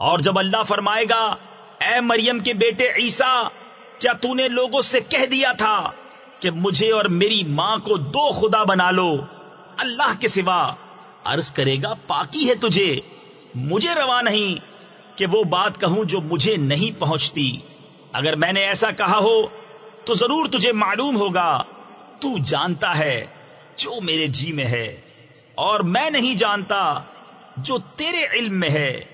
और जब अल्लाह फरमाएगा, ए मरियम के बेटे ईसा, क्या तूने लोगों से कह दिया था कि मुझे और मेरी माँ को दो खुदा बना लो? अल्लाह के सिवा अर्ज़ करेगा, पाकी है तुझे। मुझे रवा नहीं कि वो बात कहूँ जो मुझे नहीं पहुँचती। अगर मैंने ऐसा कहा हो तो ज़रूर तुझे मालूम होगा। तू जानता है जो मेरे जी में है, और मैं नहीं जानता जो तेरे इल्म में है।